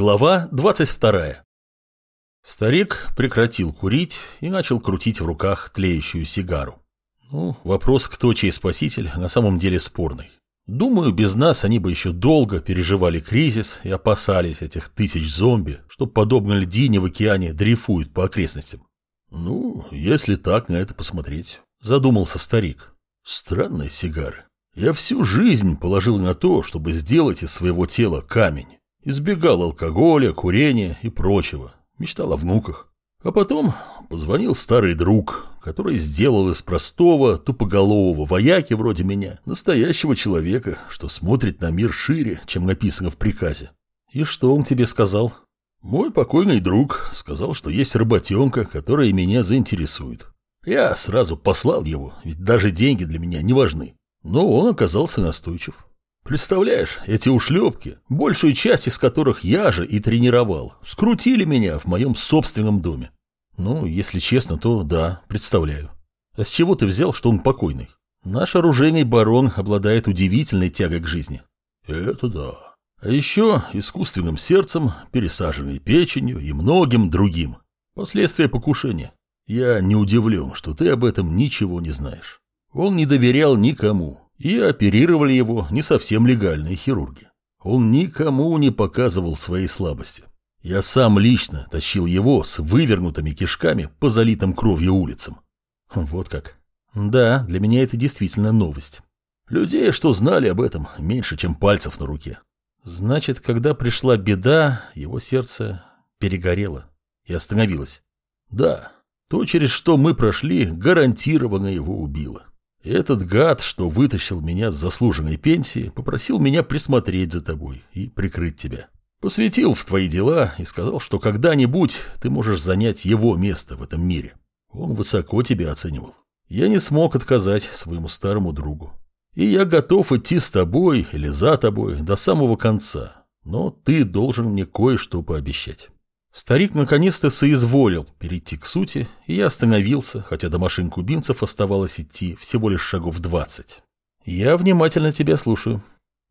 Глава 22. Старик прекратил курить и начал крутить в руках тлеющую сигару. Ну, вопрос, кто чей спаситель, на самом деле спорный. Думаю, без нас они бы еще долго переживали кризис и опасались этих тысяч зомби, что, подобно льдине в океане, дрейфуют по окрестностям. Ну, если так на это посмотреть, задумался старик. Странные сигары. Я всю жизнь положил на то, чтобы сделать из своего тела камень. Избегал алкоголя, курения и прочего. Мечтал о внуках. А потом позвонил старый друг, который сделал из простого, тупоголового вояки вроде меня настоящего человека, что смотрит на мир шире, чем написано в приказе. И что он тебе сказал? Мой покойный друг сказал, что есть работенка, которая меня заинтересует. Я сразу послал его, ведь даже деньги для меня не важны. Но он оказался настойчив. Представляешь, эти ушлепки, большую часть из которых я же и тренировал, скрутили меня в моем собственном доме. Ну, если честно, то да, представляю. А с чего ты взял, что он покойный? Наш оружейный барон обладает удивительной тягой к жизни. Это да. А еще искусственным сердцем, пересаженной печенью и многим другим. Последствия покушения. Я не удивлен, что ты об этом ничего не знаешь. Он не доверял никому, и оперировали его не совсем легальные хирурги. Он никому не показывал своей слабости. Я сам лично тащил его с вывернутыми кишками по залитым кровью улицам. Вот как. Да, для меня это действительно новость. Людей, что знали об этом, меньше, чем пальцев на руке. Значит, когда пришла беда, его сердце перегорело и остановилось. Да, то, через что мы прошли, гарантированно его убило. Этот гад, что вытащил меня с заслуженной пенсии, попросил меня присмотреть за тобой и прикрыть тебя. Посвятил в твои дела и сказал, что когда-нибудь ты можешь занять его место в этом мире. Он высоко тебя оценивал. Я не смог отказать своему старому другу. И я готов идти с тобой или за тобой до самого конца. Но ты должен мне кое-что пообещать. Старик наконец-то соизволил перейти к сути, и я остановился, хотя до машин кубинцев оставалось идти всего лишь шагов двадцать. Я внимательно тебя слушаю.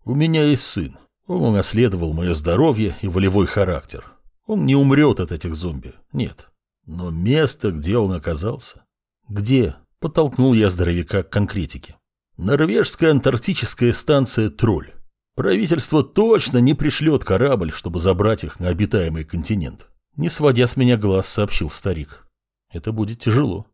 У меня есть сын. Он унаследовал мое здоровье и волевой характер. Он не умрет от этих зомби, нет. Но место, где он оказался... Где? Подтолкнул я здоровяка к конкретике. Норвежская антарктическая станция «Тролль». Правительство точно не пришлет корабль, чтобы забрать их на обитаемый континент. Не сводя с меня глаз, сообщил старик. Это будет тяжело.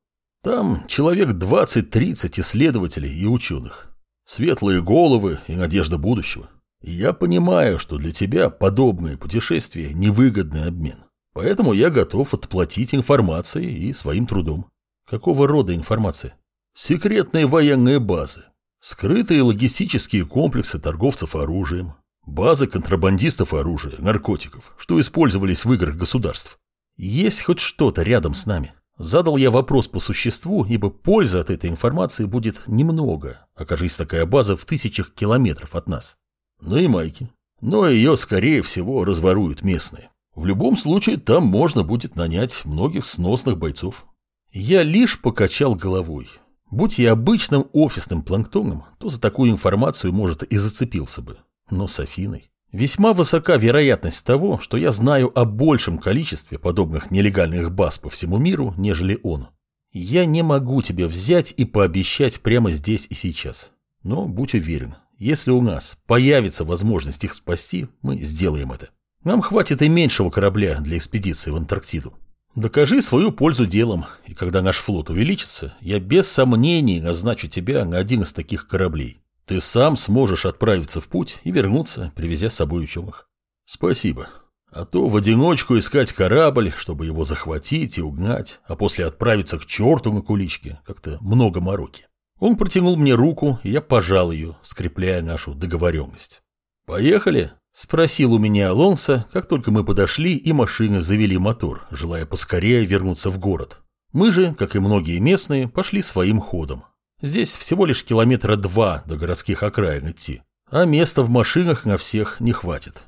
Там человек 20-30 исследователей и ученых. Светлые головы и надежда будущего. И я понимаю, что для тебя подобное путешествие – невыгодный обмен. Поэтому я готов отплатить информацией и своим трудом. Какого рода информация? Секретные военные базы. Скрытые логистические комплексы торговцев оружием, Базы контрабандистов оружия, наркотиков, что использовались в играх государств. Есть хоть что-то рядом с нами? Задал я вопрос по существу, ибо пользы от этой информации будет немного, окажись такая база в тысячах километров от нас. Ну и майки. Но ее, скорее всего, разворуют местные. В любом случае, там можно будет нанять многих сносных бойцов. Я лишь покачал головой. Будь я обычным офисным планктоном, то за такую информацию, может, и зацепился бы. Но с Афиной весьма высока вероятность того, что я знаю о большем количестве подобных нелегальных баз по всему миру, нежели он. Я не могу тебе взять и пообещать прямо здесь и сейчас. Но будь уверен, если у нас появится возможность их спасти, мы сделаем это. Нам хватит и меньшего корабля для экспедиции в Антарктиду. Докажи свою пользу делом, и когда наш флот увеличится, я без сомнений назначу тебя на один из таких кораблей. Ты сам сможешь отправиться в путь и вернуться, привезя с собой ученых. Спасибо. А то в одиночку искать корабль, чтобы его захватить и угнать, а после отправиться к черту на куличке, как-то много мороки. Он протянул мне руку, и я пожал ее, скрепляя нашу договоренность. «Поехали?» – спросил у меня Алонсо, как только мы подошли и машины завели мотор, желая поскорее вернуться в город. Мы же, как и многие местные, пошли своим ходом, Здесь всего лишь километра два до городских окраин идти, а места в машинах на всех не хватит.